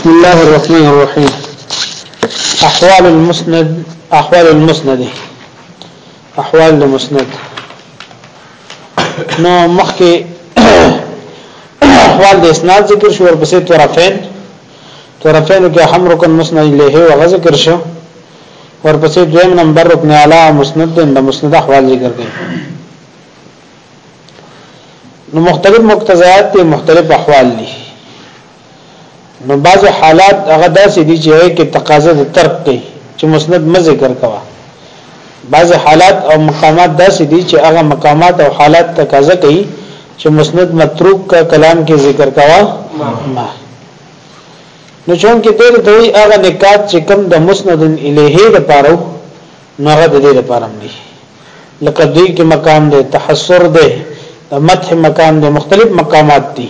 بسم الله الرحمن الرحيم احوال المسند احوال المسند احوال المسند نو مخکې احوال د اسناد ذکر شو ورپسې طرفین طرفین کې هم رکن مسند الیه او غزه ذکر شو ورپسې دویم نمبر رکن اعلی مسند د مسند احوال ذکر کړي نو مختلف مقتضیات دي مختلف احوال دي نو بعض حالات هغه داسې دي چې هي کې تقاضا د ترک کوي چې مسند م ذکر کوا بعض حالات او مقامات داسې دي چې هغه مقامات او حالات تقاضا کوي چې مسند متروک کا کلام کې ذکر کوا ما نو چون کې دغه دوی هغه نکات چې کم د مسند الیه د پاره نو هغه د دې لپاره دی لکه دوی کې مقام دی تحسر دی د مدح مقام دی مختلف مقامات دي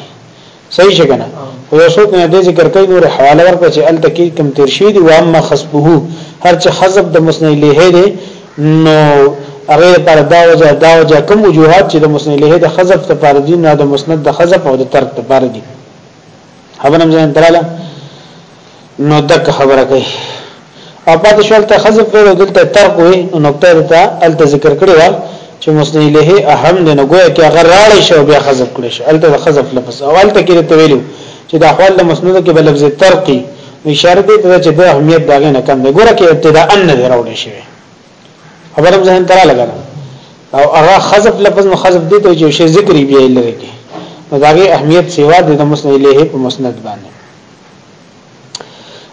صحیح شګنه خو یو څوک نه دې ذکر کوي نور حواله ورکړه چې ال تکي کم تیر شي دی وام مخسبه هر چې حذف د مسند له دی نو هغه پر دا وجه دا وجه کوم وجوهات چې د مسند له د حذف ته پر دي نه د مسند د حذف او د ترک ته پر دي خبرم ځان دراله نو دک خبره کوي او پاتې شول ته خزه پیرو دلته ترق وي نو نقطه ته الته ذکر کړی و چې مسند الیه اهم دی نو ګویا کې هغه راړی شو بیا خزه کړی شو الته خزه لفظ او الته کې ته ویلو چې د احوال د مسند کې بل لفظ ترقی اشاره دې ته چې د اهمیت داغه نه کم دی ګوره کې ابتداء ان دی راوړی شي خبرم ځین ترا لګا او هغه خزف لفظ نو خزف دې ته چې ذکر بیا لري کې نو داغه اهمیت سیوا د مسند الیه په مسند باندې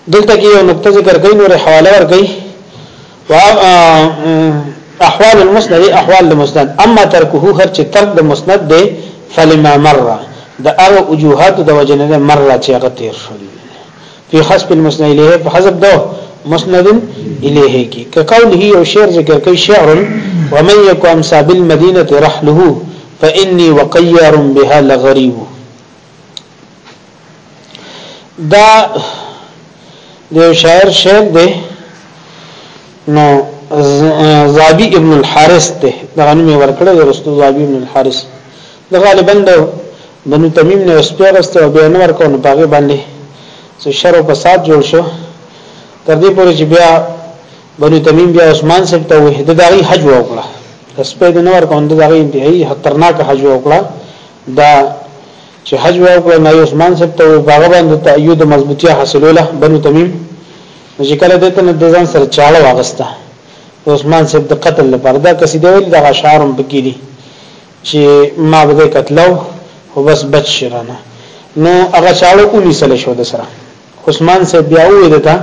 دلته کې یو نقطه ذکر کړي نور حواله ور کوي احوال المسند احوال المسند اما ترکه هر چې ترک د مسند دی فلما مره د هغه وجوهات د وجنه ده مره چې هغه تیر شول په حسب المسند الیه په حسب دو مسند الیه کی که قوله او شعر ذکر کوي شعر ومن يكن صاب المدينه رحله فاني وقير بها لغريب دا د شاعر شعر دی نو زابی ابن الحارث ته دا غنمه ورکړه د رسول زابی ابن الحارث دا غالبا د بنو تمیم نه اسپیغسته او بیان ورکو نه پاګه باندې څه شر او فساد جوړ شو تر دې پورې چې بیا بنو تمیم بیا عثمان سره ته وحده دغه حج وکړه اسپې د نور کوند دغه انتهایی خطرناک حج وکړه دا چې حج وکړ نه عثمان صاحب ته باغ باندې تأیید مضبوطیا حاصلوله بنو تمیم چې کله دته نه د ځان سره چاړه واغسته عثمان صاحب د قتل لپاره دا قصیده ویل د غشارم بګیلی چې ما به قتلو او بس بچ شرانه نو هغه چاړه اونې سره شو د سره عثمان صاحب بیا وویل ده ته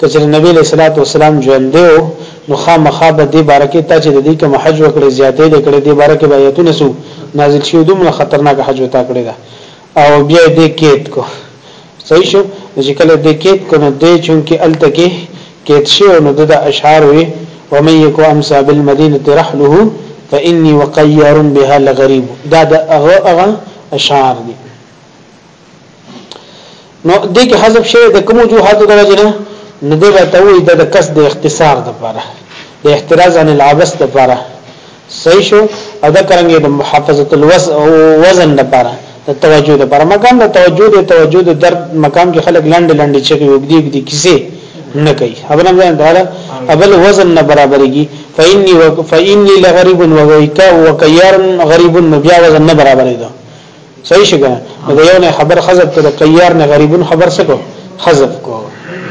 که چېرې نبي علیه الصلاة والسلام ژوندی و نو خامخا به دې باره کې تا چې د دوی کوم حج وکړی زیاتی دې کړی دې باره کې به ایتونه څو نازل شوي دومره خطرناک حج به تا کړی ده او بیا یې دې کېد کو صحیح شو نو چې کله دې کېد کو نو دې چونکې هلته کې کېد شوی نو د ده اشعار وې ومن یکو امسا بالمدینة رحله فإني وقيار بها لغریب دا د هغه هغه اشعار دي نو دې کې حذف شوی د کوم وجوهات د وجه نه نو دې به توي د کس د اختصار د لپاره د احتراز عن العبس د لپاره صحیح شو او دا کرانګي د محافظه الوز او وزن د لپاره د توجه د لپاره مقام د توجه د توجه د درد مقام کې خلک لاندې لاندې چغي وګدي وګدي کیسه نه کوي خبره نه ده اول وزن نه برابرېږي فإني و... فإني لغريب وغيكا وكيار غريب نبيا وزن نه برابرېږي صحیح شګه د یو نه خبر حذف کړه قیار نه غریبون خبر سکو حذف کو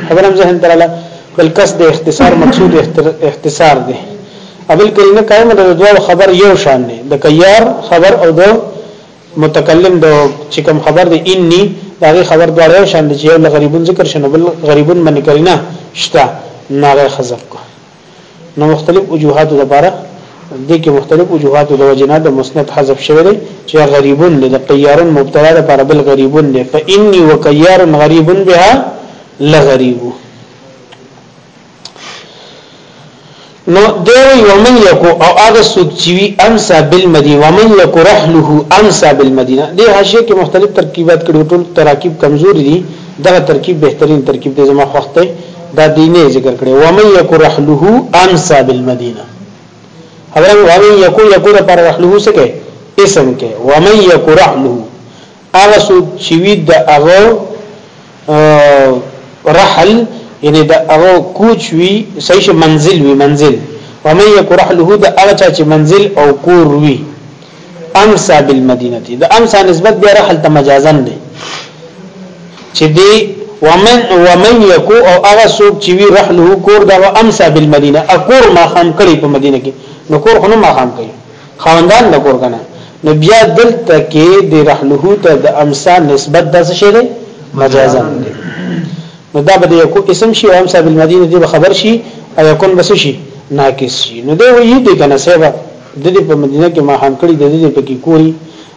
خبرم ذهن تراله بل کس د اختصار مقصود اختصار دی ابل کلمه قائمه د دوه خبر یو شان دی د قیار خبر او د متکلم د چې کوم خبر دی انی داغه خبر دواړه یو شان دی چې یو غریبون ذکر شنو بل غریبون من کرینا شتا ناغه حذف کو نو مختلف وجوهات لپاره د کې مختلف وجوهات د وجنه د مسند حذف شوی دی چې غریبون د قیارون مبتلا لپاره بل غریبون دی فإني وقیار غریب بها لغریب نو دیو یومن یکو او هغه سوق چې وی امسا بالمدینه ومن یکو رحله امسا بالمدینه د حاشیه کې مختلف ترکیبات کړي ټول تراکیب کمزوري دي دغه ترکیب بهترین ترکیب دی زما خوښته دا دینه ذکر کړي ومن یکو رحله امسا بالمدینه خبره ومن یکو یکو د پر رحله سکه اسم کې ومن یکو رحله هغه سو چې وی د هغه رحل یعنی د هغه کوچ وی صحیح منزل وی منزل ومن یکو رحله د هغه چې منزل او کور وی امسا بالمدینه د امسا نسبت بیا رحل ته مجازن دی چې دی ومن ومن یکو او هغه څوک چې وی رحله کور دا امسا بالمدینه اکور ما خام کړی په مدینه کې نو کور خو نه ما خام کړی خواندان د کور کنه نو بیا دلته کې د رحله ته د امسا نسبت د څه شی دی مجازن دی نو دا به یکو اسم شي او امسا بالمدینه دی خبر شي او یکون بس شي ناقص شي نو دی وی دی کنه سبب د دې په مدینه کې ما هم کړی د دې په کې کوی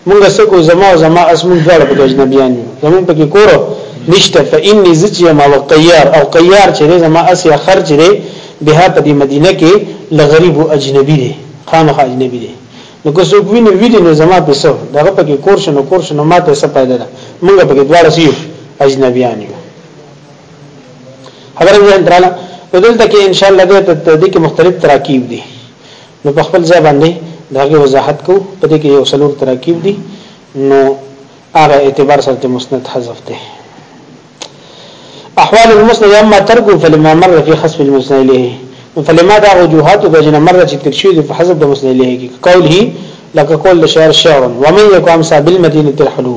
مونږ سکو زما او زما اسمن دواړه په اجنبیان یو زمون په کې کورو نشته فإني زچ ما وقيار او قيار چې زما اسیا خرج دی به په دې مدینه کې لغریب او اجنبی دی خامخ اجنبی دی نو که څوک ویني ویني نو زما په سو دغه په کې کور شنو کور شنو ماته څه پیدا ده مونږ په کې دواړه سیو اجنبیان یو خبره ځان دراله دلته کې ان شاء الله د دې کې مختلف تراکیب دي نو په خپل ځای باندې د هغې وضاحت کوو، په دې کې یو څلور تراکیب دي نو هغه اعتبار سره د مسند حذف دی. احوال المسند اما ترک فلما مر فی خصف المسند الیه فلما دا وجوهات د جن مر چې تر شوی د حذف د مسند الیه کې قوله لکه قول شعر شعر ومن یقام صاحب المدینه ترحلو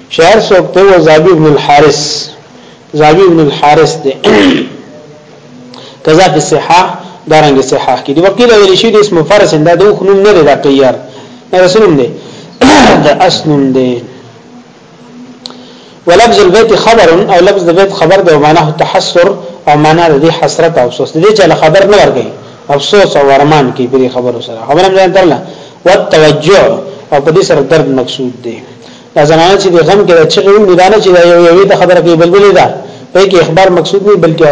شاعر څوک دی و زابی ابن الحارث زابی ابن الحارث دی کذا فی الصحاح دارنګ صحاح کې دی وکیل ویل شي د اسم فرس دا د خنوم نه لري دا قیار رسولم دی دا اسنم دی ولفظ البيت خبر او لفظ البيت خبر دی معناه تحسر او معنا د حسرت او افسوس دي چې خبر نه ورګي افسوس او ارمان کې بری خبر سره خبر هم ځان درله والتوجع او په دې سره درد مقصود دی دا زنانه چې د غم کې د چغې وي دا نه چې دا یو یوې ته خبره کوي بلبلې ده په کې اخبار مقصود نه بلکې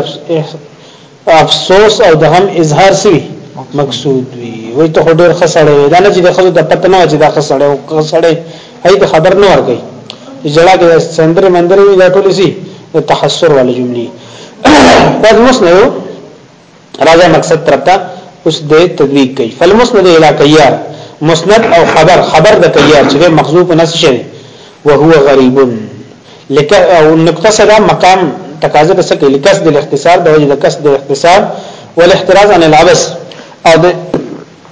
افسوس او د غم اظهار سوي مقصود وي وای ته ډېر خسړې دا نه چې د خزو د پته نه چې دا خسړې او خسړې هي ته خبر نه ورګي جړه کې سندره مندره دا ټول سي تحسر ولا جملې دا اوس نه راځه مقصد طرف ته اوس د تدویق کوي فالمسند الى کیار مسند او خبر خبر د کیار چې مخزوف نس شي وهو غریب لک او نقطه سره مقام تقاضا د سکه لکس د اختصار د وجه د کس د اختصار والاحتراز عن العبس او د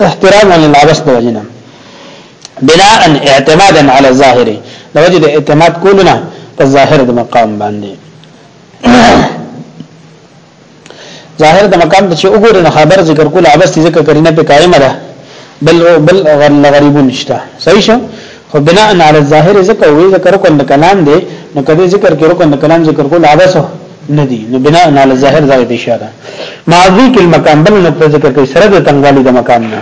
احترام عن العبس د وجه نه بناء اعتمادا على الظاهر د وجه د اعتماد کولونه په ظاهر د مقام باندې ظاهر د مقام ته چې وګورې نو خبر ذکر کول عبس ذکر کرینه په قائمه ده بل بل غریب نشته صحیح شو خو بناء علی الظاهر ذکر وی ذکر کول کلام دی نو کدی ذکر کې رکن کلام ذکر کول عبس نه دی نو بناء علی الظاهر ځای دی شاده معذوق المقام بل نقطه ذکر کوي سره د تنګوالي د مقام نه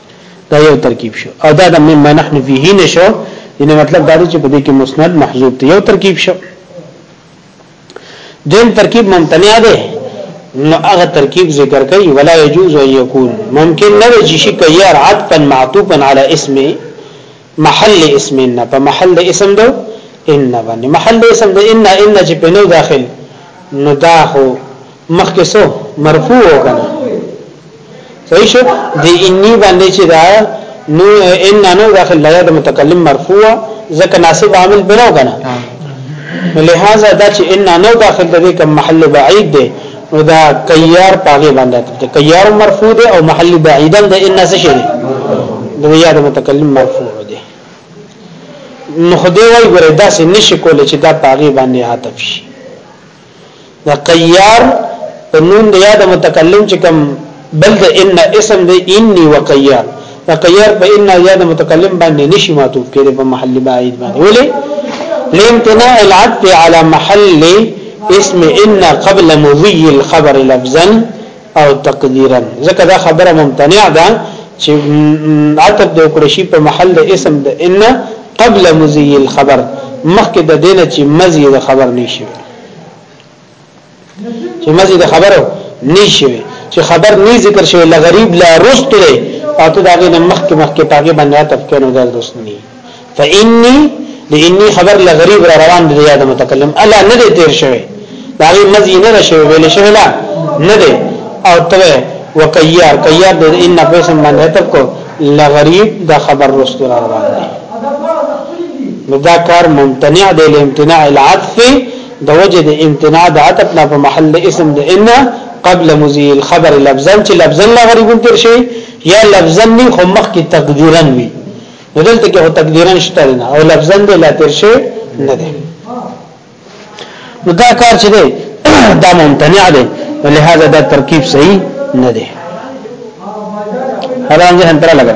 دا یو ترکیب شو او دا د مما نحن فيه نشو یعنی مطلب دا دی چې په دې کې مسند محذوب دی یو ترکیب شو دیم ترکیب ممتنع دی نو هغه ترکیب ذکر کوي ولا يجوز ان يكون ممکن نه وي چې شي کوي عطفا معطوفا على اسمه محل اسم ان په محل د اسم دو ان باندې محل د اسم د ان ان چې په نو داخل نو دا هو مخکې سو مرفوع وکنه صحیح شو د انی باندې چې دا نو ان نو داخل لای د متکلم مرفوع ځکه ناسب عامل بنو کنه لہذا دا چې ان نو داخل د کوم محل بعید دی نو دا کیار پاګه باندې ته کیار مرفوع دی او محل بعیدا د ان څه شي د یاد متکلم مرفوع دی نو خدای وای ګره دا څه نشي کول چې دا پاګه باندې عاطف شي دا کیار په نون د یاد متکلم چې کوم بل د ان اسم د انی وقیار وقیار په ان یا د متکلم باندې نشي معطوف کېږي په محل بعید باندې ولې لامتناع العطف على محل اسم ان قبل مضي الخبر لفظا او تقديرا ځکه دا خبره ممتنع ده چې عطف د قرشی په محل د اسم د ان قبل مضي الخبر مخکې د دینه چې مزي د خبر نشي چې مزي د خبرو نشوي چې خبر نه ذکر شوی لغریب لا رست دی او ته داګه د مخ کې مخ کې پاګه باندې عطف کینو دا درست نه فإني لإني خبر لغریب را روان دی یاد متکلم الا نه دی تیر شوی داګه مزي نه رشوي ویل شوی لا نه دی او ته وکیار کیار د ان پیسم باندې عطف کو لغریب دا خبر رست را روان دی نو دا کار ممتنع دی لامتناع العطف د وجه د امتناع د عطف نه په محل اسم د ان قبل مزي الخبر لفظا چې لفظا لا غریب تر شي یا لفظا نه خو مخ کې تقدیرا وي نو دلته کې هو تقدیرا شته نه او لفظا د لا تر شي نه ده نو دا کار چې ده دا ممتنع ده ولهدا دا ترکیب صحیح نه ده هرانځه هنتره لګا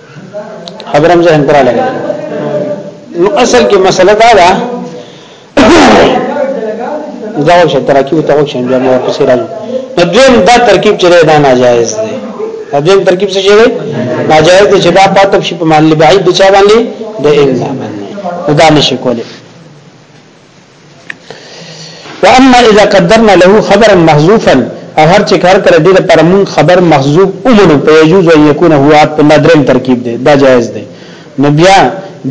خبرم ذهن تر لګا نو اصل کې مسله دا ده دا وشه ترکیب ته وشه بیا مو پسې راځو نو دویم دا ترکیب چې دا ناجایز دی دا دویم ترکیب څه شي ناجایز دی چې دا پاتې شي په معنی بعید بچا باندې د ان دا نشي کولی واما اذا قدرنا له خبرا محذوفا او هر چې کار کړی د پر مون خبر محذوب اومنو په یجوز ان یکون هو عاد په نادرم ترکیب دی دا جایز دی نو بیا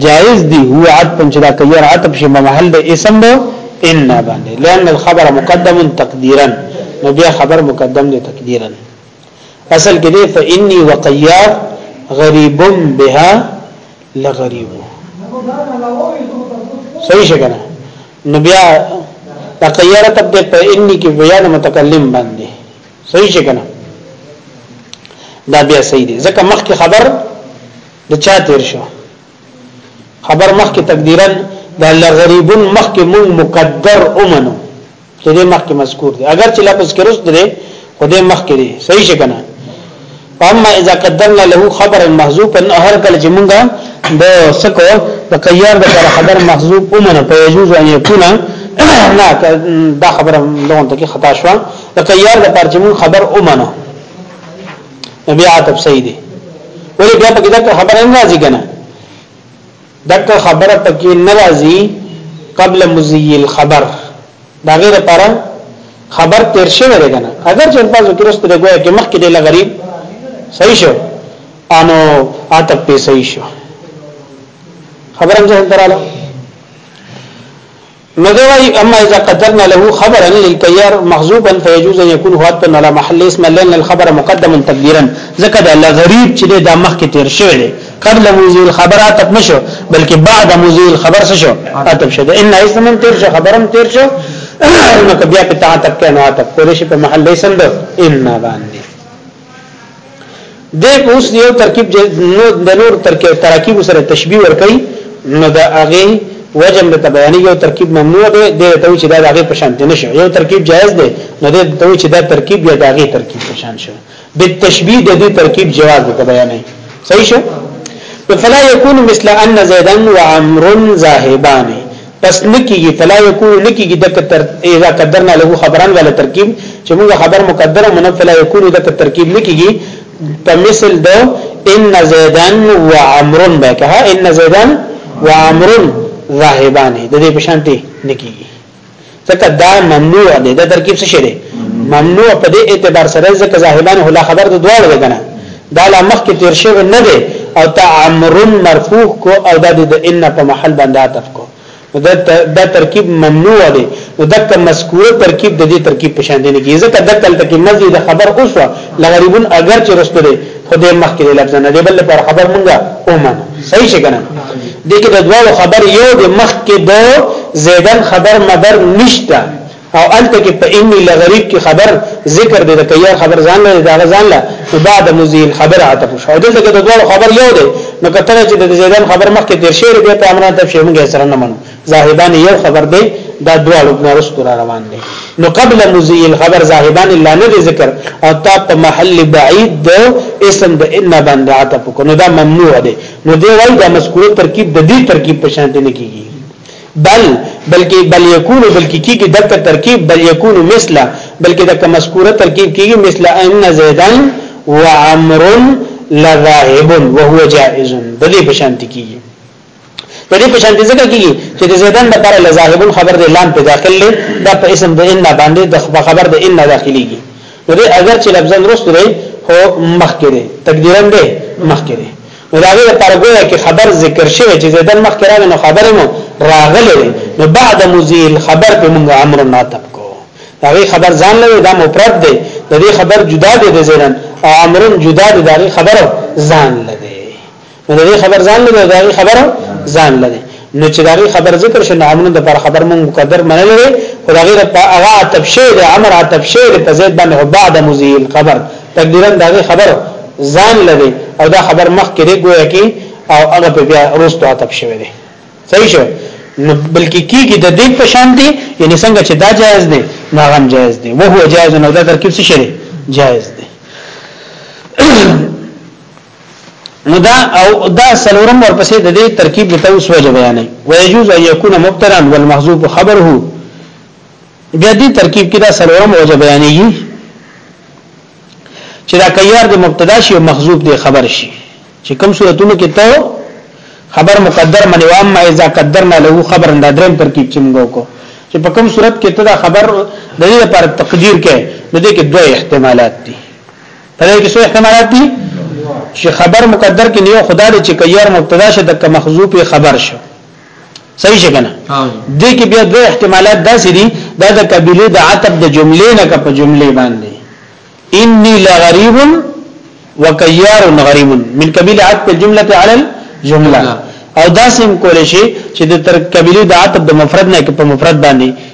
جایز دی هو عاد په چې دا کیر عتب شي محل د اسم دو ان باندې لئن الخبر مقدم تقدیرا نو بیا خبر مقدم دی تقدیرا اصل کې دی فإني وقيار غريب بها لغريب صحیح شګنه نو بیا تقیره تب دې په انی کې بیان متکلم باندې صحیح شګنه دا بیا صحیح دی ځکه مخکې خبر د چا تیر شو خبر مخکې تقدیرا دا لغریبون مخکې مون مقدر اومنو چې دې مخکې مذکور دی اگر چې لفظ کې رسد دی خو دې مخکې دی صحیح شي کنه اما اذا قدرنا له خبرا محذوفا هر کله چې مونږه د سکو د قیار د پر خبر محذوف ومنه په یجوز ان یکون نه دا خبره لغون ته کې خطا شو د قیار د پر چې مون خبر ومنه بیا عتب صحیح دی ولې بیا په کې دا خبره نه راځي کنه دک خبره پکې نه راځي قبل مزي الخبر دا غیر لپاره خبر تیر شوی دی کنه اگر چې الفاظ کې رسته دی ګویا کې مخکې دی لغریب صحیح شو انو عتب په صحیح شو خبرم ځه تراله نو دی وایي اما اذا قدرنا له خبرا للتيار محذوبا فيجوز ان يكون حتى على محل اسم لان الخبر مقدم تقديرا ځکه دا لغریب چې دا مخ کې تیر شوی دی قبل موزي الخبر اتب نشو بلکې بعد موزي الخبر څه شو اتب شو ان اسم تیر شو خبرم تیر شو نو بیا په تعتب کې نو اتب کولې شي په محل اسم ده ان باندې د اوس یو ترکیب نو د نور ترکیب ترکیب سره تشبیه ور کوي نو دا هغه وجم د بیان یو ترکیب ممنوع دی د ته چې دا هغه په شان نه شي یو ترکیب جائز دی نو د ته چې دا ترکیب یا دا هغه ترکیب په شان شي بالتشبیه د دې ترکیب جواز د بیان صحیح شو فلا يكون مثل ان زيدا وعمر ذاهبان پس نکیږي فلا یکون نکیږي دک تر اذا قدرنا له خبران ولا ترکیب چې موږ خبر مقدر او منفل یکون دک ترکیب نکیږي په مثل دو ان زیدان و عمرو بک ها ان زیدان و عمرو ذاهبان د دې بشانتي نکیږي ځکه دا ممنوع دی دا ترکیب څه شي دی ممنوع په دې اعتبار سره ځکه ذاهبان هله خبر د دوړ وګنه دا لا مخکې تیر شوی نه دی او تا امر مرفوع کو او دا د ان په محل باندې عطف کو دا دا ترکیب ممنوع دی نو دک مذکوره ترکیب د دې ترکیب په شان دی نه کیږي ځکه دکل تکي مزي د خبر اوس لغریبون اگر چې رسته دی خو دې مخکې لفظ نه دی بل پر خبر مونږه اومن صحیح څنګه دغه د دوه خبر یو د مخکې د زیدن خبر مدر نشته او الته کې په انی لغریب کې خبر ذکر دی د کیار خبر ځان نه دا ځان لا بعد مزیل خبر عطف شو دلته کې د دوه خبر یو دی نو کتره چې د زیدان خبر مخکې تیر شیر دی په امران تفسیر موږ سره نه منو زاهدان یو خبر دی دا دوه لوګنا رسو را روان دي نو قبل مزیل خبر زاهدان الا نه ذکر او تا په محل بعید د اسم د ان باندې عطف کو نو دا ممنوع دی نو دی وایي دا مذکور ترکیب د دې ترکیب په شان دي نه کیږي بل بلکې بل يكون بلکې کېږي دک ترکیب بل يكون مثل بلکې دک مذکوره ترکیب کېږي مثل ان زيدا وعمر لذاهب وهو جائز د دې په شان کېږي د دې په شان دي ځکه کیږي چې د زیدان لپاره لزاهبون خبر دی لام په داخل دی دا په اسم د ان باندې د خبر د ان داخليږي نو دې اگر چې لفظا رست دی هو مخکې دی تقدیرا دی مخکې دی نو دا غیر پر ګویا کې خبر ذکر شوی چې زیدن مخ کې راغی نو خبر مو راغلی نو بعد مزیل خبر په موږ امر نه تب کو دا غیر خبر ځان لوي دا مفرد دی د دې خبر جدا دی د زیدن او امر جدا دی دا غیر خبر ځان لوي نو دا غیر خبر ځان لوي دا غیر خبر ځان لوي نو چې داغي خبر ذکر شي نو امر د پر خبر مونږ مقدر منل لري خو دا غیر په هغه تبشیر د امر تبشیر په زید باندې او بعد مزیل خبر تقدیرا داغي خبر ځان لري او دا خبر مخ کې دی ګویا کې او هغه په بیا روستو عتب شوی دی صحیح شو نو بلکې کیږي د دې په شان دی یعنی څنګه چې دا جایز دی نه غم جایز دی وو جایز نو دا ترکیب څه شری جایز دی نو دا او دا سلورم ورپسې د دې ترکیب د توس وجه بیانې ويجوز ان يكون مبتدا والمحذوف خبره بیا دې ترکیب کې دا سلورم وجه بیانې چې دا کيار د مبتدا شي او محذوف د خبر شي چې کوم صورتونو کې ته خبر مقدر منی وام ما اذا قدرنا له خبر دا دریم ترکیب چې موږ کو چې په کوم صورت کې ته دا خبر د دې لپاره تقدیر کې د دې کې دوه احتمالات دي په دې کې څه احتمالات دي چې خبر مقدر کې نیو خدا دې چې کيار مبتدا شه د محذوف خبر شه صحیح شه کنه دې کې بیا دوه احتمالات داسې دي دا د قبيله د عتب د جملې نه کپ جملې باندې اني لغريب وكيار غريب من قبيله عتب الجمله على الجمله او داسې هم کول شي چې د تر قبيله د عتب د مفرد نه کې په مفرد باندې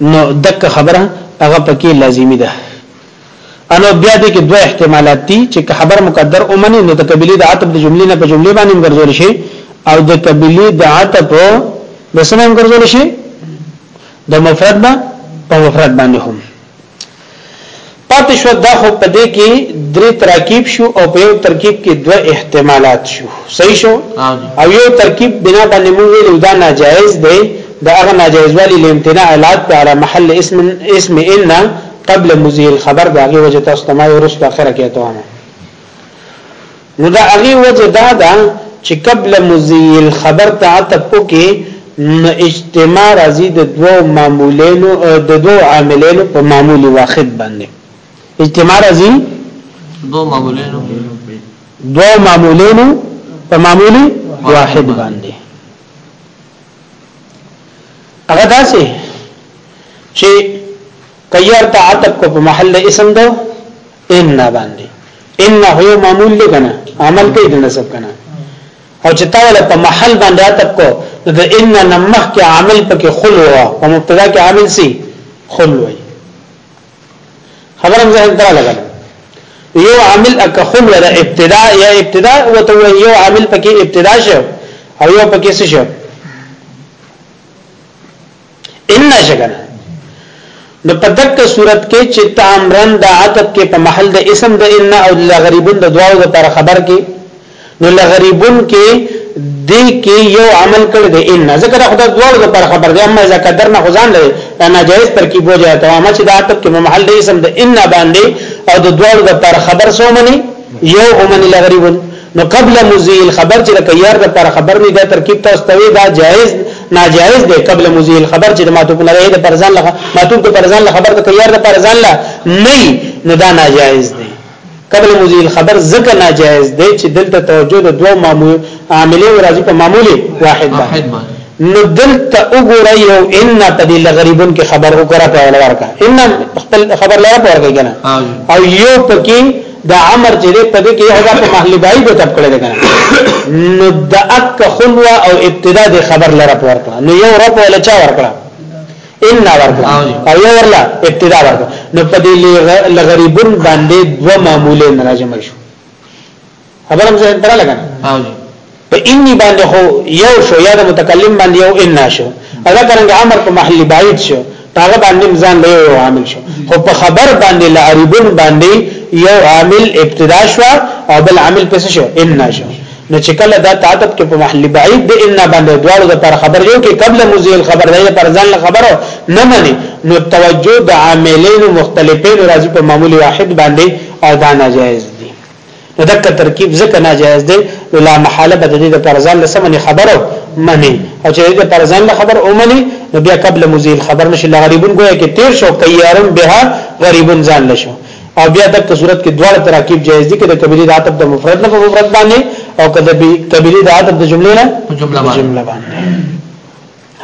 نو دک خبره هغه پکې لازمی ده انو بیا دې کې دوه احتمالات دي چې خبر مقدر اومنه نو د قبيله د عتب د جملې نه په جملې باندې ګرځول شي او د قبيله د عتب د سنم ګرځول شي د مفرد په مفرد باندې هم پاتې شو دا خو په دې کې درې ترکیب شو او په یو ترکیب کې دوه احتمالات شو صحیح شو او یو ترکیب بنا باندې موږ ویلو دا ناجایز دی دا هغه ناجایز والی لامتناع علات په اړه محل اسم اسم ان قبل مزیل خبر دا هغه وجه تاسو ته ما ورسته اخره کې ته نو د هغې وجه دا ده چې قبل مضي الخبر ته عطف وکړي نو اجتماع راځي د دوو معمولینو د دوو عاملینو په معمول واحد باندې اجتماع راځي دوو معمولینو دوو معمولینو په معمول واحد باندې هغه داسې چې کيار تعتب کو په محل اسم دو ان باندې ان هو معمول دی کنه عمل کوي د نسب کنه او چې تا ولا په محل باندې اتب کو نو د ان نمخ کې عمل پکې خلو او مبتدا کې عامل سي خلو وي خبرم زه درا لګل یو عامل اک خلو د ابتدا یا ابتدا او ته یو عامل پکې ابتدا شو او یو پکې څه شو ان شکنا نو په دغه صورت کې چې تامرن د عتب کې په محل د اسم د ان او لغریبون د دواو لپاره خبر کې نو لغریبون کې د کې یو عمل کړی د ان ذکر خدای دواو لپاره خبر دی اما اذا قدر نه خزان لري انا جائز ترکیب وجه ته ما چې د عتب کې په محل د اسم د ان باندې او د دواو لپاره خبر سو مني یو ومن لغریبون نو قبل مزی الخبر چې د کیار د پر خبر نه دا ترکیب تاسو ته دا جایز ناجایز دی قبل مزی الخبر چې د معتوب نه لري د پرزان لغه معتوب د پرزان لغه خبر د کیار د پرزان لا نه نو دا ناجایز دی قبل مزی الخبر ځکه ناجایز دی چې دلته توجه د دوه معمول عاملې او راځي په معمولې واحد باندې نو دلته وګوره یو ان په دې لغریبون کې خبر وکړه په ولور کا ان خپل خبر لاره پور کوي کنه او یو پکې دا امر چې دې په دې کې هدا په محل بای به تب کړی کنه نو د اک خلوا او ابتدا د خبر لره پور کړه نو یو رب ولا چا ور کړه ان ور کړه او یو ورلا ابتدا ور کړه نو په دې لغریبون باندې دوه معمولې ناراضه مشو خبرم زه تر لګا په انی باندې خو یو شو یا د متکلم باندې یو ان شو ادا کرنګ امر په محل بعید شو هغه باندې ځان له یو عامل شو خو په خبر باندې لعربون باندې یو عامل ابتدا شو او بل عامل پس شو ان شو نو چې کله دا تعدد کې په محل بعید د ان باندې دواړو د پر خبر یو کې قبل مزیل خبر دی پر ځان خبرو نه مني نو توجه د عاملین مختلفین راځي په معمول واحد باندې او دا ناجایز نو دک ترکیب ځکه ناجایز دی نو لا محاله به د دې لپاره ځان له سمنې خبرو منی او چې د لپاره ځان له خبر او منی نو بیا قبل مزیل خبر نشي لا غریبون ګویا کې تیر شو کیارم بها غریبون ځان لشو او بیا د صورت کې دواړه تراکیب جایز دي کې د کبیره د عتب د مفرد نه په مفرد باندې او کله به کبیره د عتب د جملې نه په جمله باندې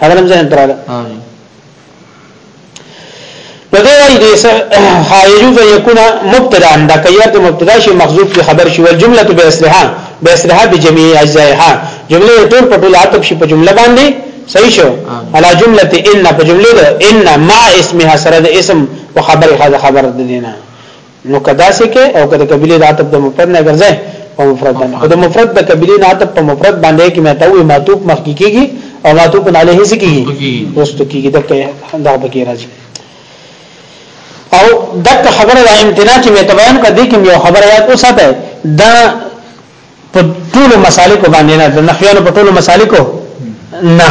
حضرت زين تراله امين نو دی وایي دې حایجو ته یکونه مبتدا انده کيات مبتدا شي محذوف کی خبر شي والجمله باسرها باسرها بجميع اجزائها جمله ټول په ټول عطف شي په جمله باندې صحیح شو على جمله ان په جمله ده ان مع اسمها سره د اسم او خبر خبر دینه نو که داسې کې او که د قبیلې د عطب د مفرد نه ګرځي په مفرد باندې خو د مفرد د قبیلې نه عطب په مفرد باندې کې مې ته وي معطوف مخ کیږي او معطوف علیه څه کیږي وستو کیږي د دا به کې راځي او دغه خبره د امتناع چې متباین کړه دې کې یو خبره یاد اوساته دا په ټولو مسالکو باندې نه د نحویانو په ټولو مسالکو نه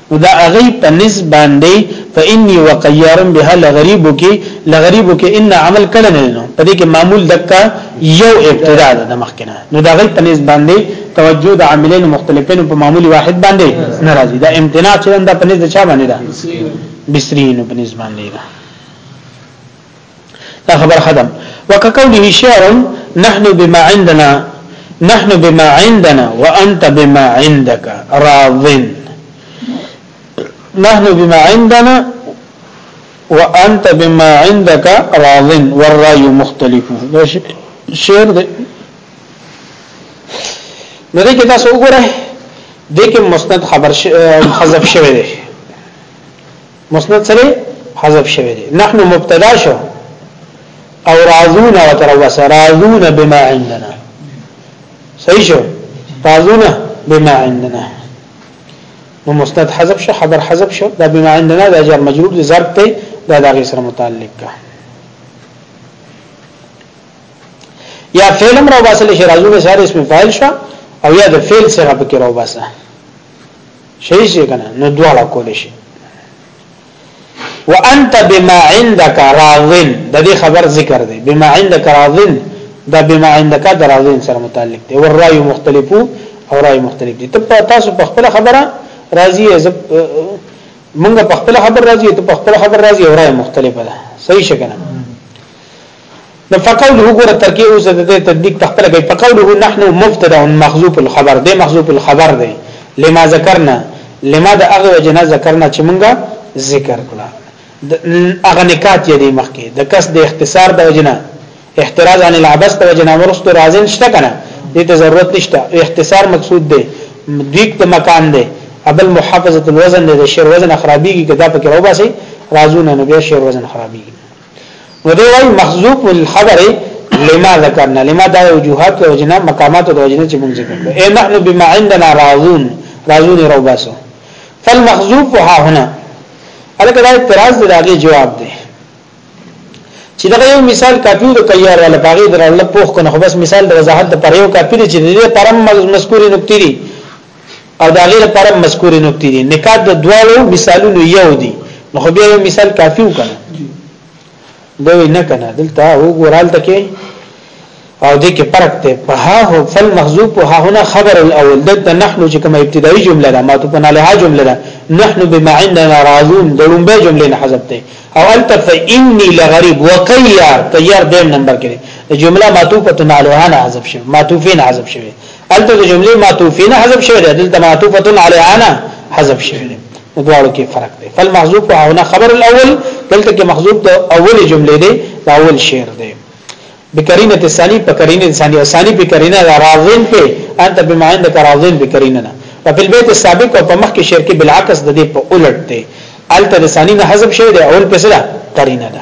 نو د هغه په نس باندې فاني وقيار بها لغريب کې لغريب کې ان عمل کړه نه نو په دې کې معمول دکا یو ابتدا ده د مخکنه نو د هغه په نس باندې توجه د عاملین مختلفین په معمول واحد باندې ناراضي دا امتناع چې دا په نس د چا باندې ده بسرین په نس باندې ده دا خبر ختم وکقوله شعر نحن بما عندنا نحن بما عندنا وانت بما عندك راض نحن بما عندنا وانت بما عندك راض والراي مختلف شعر دی نو دې کې تاسو وګورئ دې کې مستند خبر حذف شوی دی مسند سره حذف شوی دی نحن مبتدا شو او رازون وتروس رازون بما عندنا صحیح شو رازون بما عندنا نو مسند حذف شو خبر حذف شو دا بما عندنا دا جر مجرور دی ضرب ته دا دغه سره متعلق کا یا فعل امر واسل شي رازون سره اسم فاعل شو او یا د فعل سره پکې راو باسه شي شي کنه نو دواړه کول شي وانت بما عندك راضن د دې خبر ذکر دی بما عندك راضن دا بما عندك د راضن سره متعلق دی ور راي مختلفو او راي مختلف دي ته تاسو په خپل خبره راضي زب مونږ په خپل خبر راضي ته په خپل خبر راضي او راي مختلفه ده صحیح شګنه نو فقوله ګوره ترکیه اوس د دې تطبیق په خپل کې فقوله نحن مبتدا محذوف الخبر دی محذوف الخبر دی لما ذکرنا لما د هغه وجنه ذکرنا چې مونږه ذکر کړه هغه نکات یې دی مخکې د کس د اختصار د وجنه احتراز عن العبس د وجنه ورستو راځین شته کنه دې ته ضرورت نشته اختصار مقصود دی دیک د مکان دی ابل محافظه الوزن د شعر وزن خرابيږي کدا پکې راوباسي رازونه نو بیا شعر وزن خرابيږي نو دی وای محذوف الخبر لما ذکرنا لما دا وجوهات او جنا مقامات او جنا چې مونږ ذکر کړو اے نحن بما عندنا راضون راضون روباسو فالمحذوف ها هنا الکه دا اعتراض دی داګه جواب دی چې دا یو مثال کافیو د کيار ولا باغې درول پوښ کنه خو بس مثال د وضاحت د پریو کافی دی چې دې پرم مذکورې نکتی دي او دا غیر لپاره مذکور نقطې دي نکاح د دواړو مثالونو یو دي نو خو بیا یو مثال کافی وکنه دوی نه کنه دلته وګورال تکي او دې کې فرق ته په ها هو فل محذوف او ها هنا خبر الاول دلته نحنو چې کومه ابتدایي جمله ده ما ته په ناله جمله ده نحنو بما عندنا راضون د لومبه جمله نه حذف ده او الته فاني لغريب وقيار تيار دیم نمبر کې جمله معطوفه علی هنا حذف شوه معطوفین حذف شوه هلته د جملې معطوفه نه حذف شوی دی دلته معطوفه علیها نه حذف شوی دی نو دواړو کې فرق دی فالمحذوف هنا خبر الاول دلته کې محذوف د اول جملې دی دا اول شعر دی بکرینه ثانی په کرینه ثانی او ثانی په کرینه راضین په انت بما عندك راضین بکرینه نه او په بیت السابق او په مخ کې شعر کې بالعکس د دې په الټ دی الته د ثانی نه حذف شوی دی اول په سره کرینه ده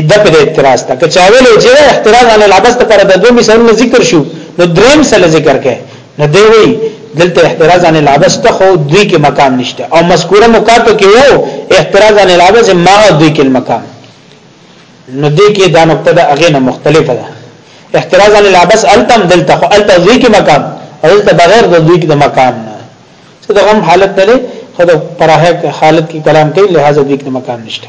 اده پر اعتراض ته کچا ویل چې احتراز علی العبث ته پر د دوه مثالونو ذکر شو نو دریم سره ذکر کړي نو دی وی دلته احتراز علی العبث ته خو دوی کې مقام نشته او مذکوره نکاتو کې وو احتراز علی العبث ما دوی کې مقام نو دې کې دا نقطه د اغه نه مختلفه ده احتراز علی العبث التم دلته خو الته دوی کې مقام او دلته بغیر د دوی کې د مقام نه څه د غم حالت نه لري خو د پراهه حالت کې کلام کوي لہذا دوی کې مقام نشته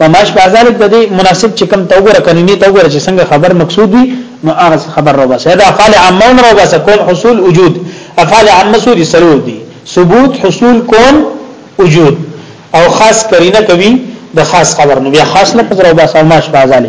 وماش بازار د دې مناسب چې کم توګره کني نه توګره چې څنګه خبر مقصود وي نو هغه خبر رو بس دا افعال عامون رو بس کون حصول وجود افعال عامه سوري سرور دي ثبوت حصول کون وجود او خاص کرینه کوي د خاص خبر نو بیا خاص لفظ رو بس او ماش بازار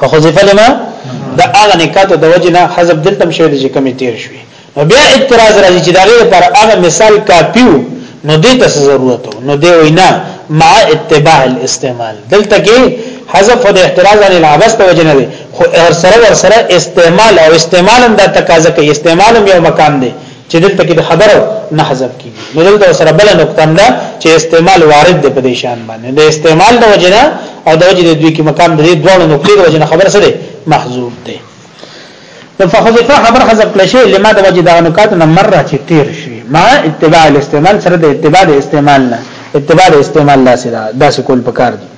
فخذف لما دا هغه نکات د وجنه حذف دلته شوی د کمی تیر شوی نو بیا اعتراض راځي چې دا غیر پر هغه مثال کاپیو نو دې ته ضرورت نو دې وینا مع اتباع الاستعمال دلته کې حذف د احتراز عن العبث ته وجنه دي خو سره ور سره استعمال او استعمال هم دا تقاضا کوي استعمال هم یو مکان دی چې دلته کې د خبرو نه حذف کیږي نو دلته سره بل نقطه ده چې استعمال وارد دی په دې شان باندې د استعمال د وجنه او د وجې د دوی کې مقام د دې دوه نقطې د وجنه خبر سره محذوب دی نو فحذفه خبر حذف کړی شي لما د وجې د نکات نه مره چې تیر شي ما اتباع الاستعمال سره د اتباع د استعمال نه اتباع د استعمال لاسه دا داسې کول پکار دي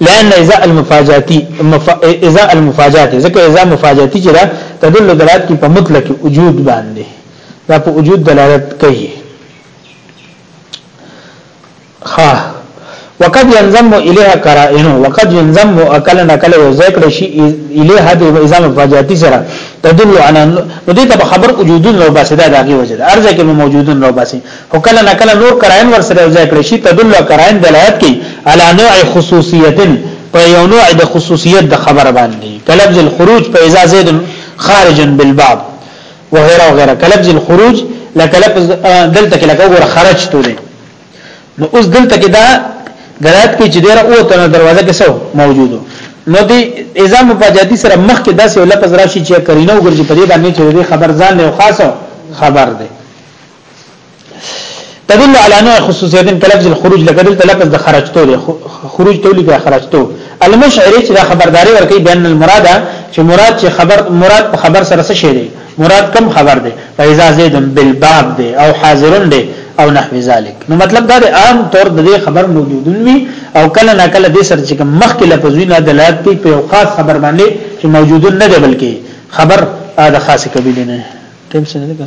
لأن اذا المفاجاتي مف... اذا المفاجاتي ځکه اذا مفاجاتي چې دا تدل دلالت کوي په مطلق وجود باندې دا په وجود دلالت کوي ها وقد ينضم اليها قرائن وقد ينضم اكلن اكل ذکر شي اليها د اذا مفاجاتي سره تدل على نو دې ته خبر وجود نو باسي دا دغه وجه ده ارزه کې موجود نو باسي خو کله نا کله نور قرائن ورسره یوځای کړی شي تدل قرائن دلالت کوي علی نوع خصوصیت په یو نوع د خصوصیت د خبر باندې کلبز الخروج په اذا زید خارجا بالباب وغيرها وغيرها کلبز الخروج لکه لفظ دلته کې لکه وګوره خرج تولې نو اوس دلته کې دا درات کې چې ډیر او تر دروازه کې سو موجودو نو دی اذا مفاجاتی سره مخ کې داسې لفظ راشي چې کرینه وګرځي په دې باندې چې خبر ځان له خاصه خبر ده تدل على نوع خصوصیت کلفظ الخروج لکه دلته لفظ د خرجتو دی خروج ته لیکه خرجتو المشعر چې دا خبرداري ورکړي بین المراد چې مراد چې خبر مراد په خبر سره څه شي دی مراد کم خبر دی فاذا زید بالباب دی او حاضرون دی او نحو ذلك نو مطلب دا دی عام طور د دې خبر موجودون وي او کله نه کله د سر چې مخ کې لفظونه دلالت کوي په یو خاص خبر باندې چې موجودون نه دی بلکې خبر دا خاصه کبیله نه ټیم څه نه ده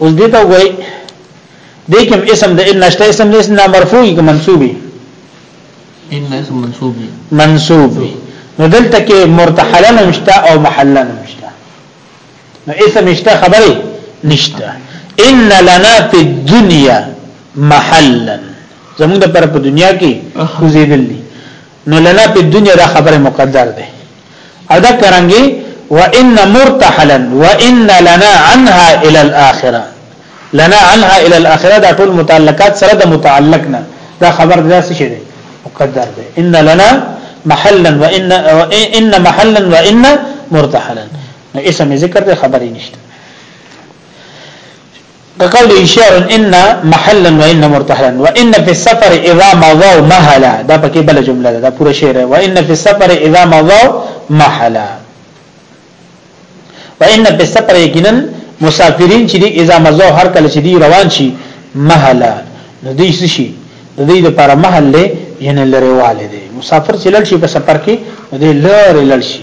اوس دې ته وګورئ دې کوم اسم د ان نشته اسم نه اسم مرفوع کی منصوب ان اسم منصوب منصوب نو دلته کې مرتحلا نشته او محلا نشته نو اسم نشته خبره نشته ان لنا فی الدنيا محلا زمونږ پر په دنیا کې کوزیدل دي نو لنا په دنیا دا خبره مقدر ده او دا کرانګي وان مرتحلا وان لنا عنها الى الاخره لنا عنها الى الاخره دا ټول متعلقات سره د متعلق نه دا خبر دا څه شي مقدر ده ان لنا محلا وان ان محلا وان مرتحلا اسم ذکر ده خبرې نشته كقول اشياء ان محلا وان مرتحلا وان في السفر اذا مضوا محلا دا پکې بل جمله ده دا پوره شعر وان في السفر اذا مضوا محلا وان في السفر یقینا مسافرین چې دي اذا مضوا هر کله چې دي روان شي محلا نو دې شي د دې لپاره محل له ینه لريواله دي مسافر چې لړ شي په سفر کې دې لړ لړ شي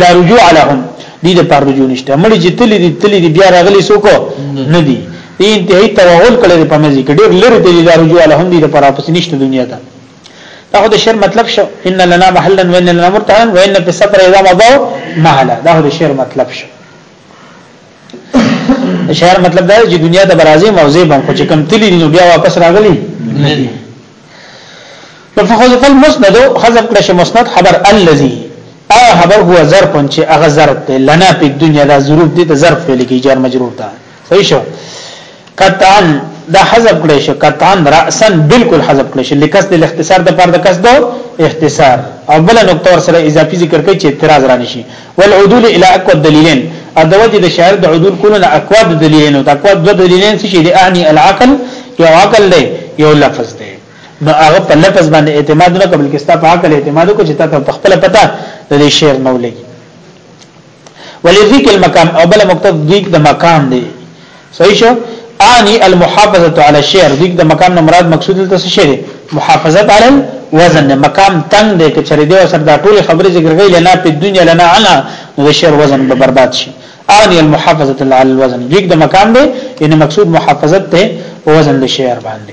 لا رجوع لهم دي د پر رجوع نشته مړي چې تللی دي تللی دي بیا راغلي سو کو نه دي دي انتهایی توغل کړي په مزي کې ډېر لري دي لا رجوع لهم دي د پر واپس نشته دنیا ته دا خو د شعر مطلب شو ان لنا محلا وان لنا مرتعا وان في السفر اذا مضوا مهلا دا خو د شعر مطلب شو شهر مطلب دا چې دنیا ته برازي موزه بم خو چې کم تللی نو بیا واپس راغلی نه دي فخذف المسند خذف کړه شي مسند خبر الذي ا خبر هو ظرف چې هغه ظرف دی لنا په دنیا دا ظروف دي ته ظرف لیکي جار مجرور ده صحیح شو قطعا دا حذف کړی شو قطعا راسا بالکل حذف کړی شو لکس د اختصار د پر د کس دو اختصار او بل نقطه ور سره اضافي ذکر کوي چې اعتراض را نشي والعدول الى اقوى الدليلين او د وجه د شاعر د عدول کولو نه اقوى الدليلين او اقوى الدليلين څه شي د اعني العقل یو عقل دی یو لفظ دی نو هغه په لفظ باندې اعتماد نه کوي بلکې ستا په عقل اعتماد کوي چې تا ته خپل پتا د دې شعر نو لګي ولذيك المقام او بل مقتض ذيك د مقام دی صحیح شو اني المحافظه على الشعر ذيك د مقام نه مراد مقصود ته څه شي محافظه على وزن مقام تنگ دی که چری دی سر دا ټول خبره ذکر غي لنا په دنیا لنا عنا د شعر وزن به برباد شي اني المحافظه على الوزن ذيك د مقام دی ان مقصود محافظت ته وزن د شعر باندې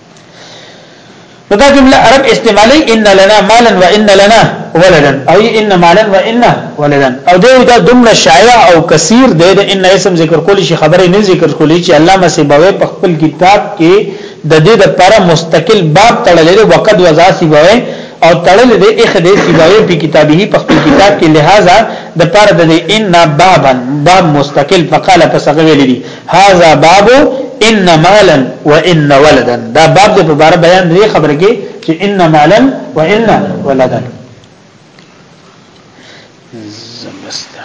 نو دا جمله عرب استعمالي ان لنا مالا وان لنا ولدا او ان مالا وان ولدا او دا دا دومره شایع او کثیر دی د ان اسم ذکر کولی شي خبره نه ذکر کولی چې علامه سیبوی په خپل کتاب کې د دې لپاره مستقل باب تړلې دی وقد وزا سیبوی او تړلې دی اخ دې سیبوی په کتابه په خپل کتاب کې لہذا د لپاره د ان بابا باب مستقل فقاله پسغه ویلي هاذا باب ان مالا وان ولدا دا باب د په اړه بیان دی خبره کې چې ان مالا وان ولدا زمسته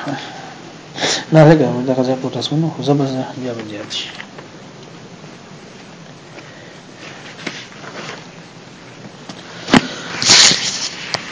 نه لګا دا غزا په تاسو نو زبر بیا به زیات شي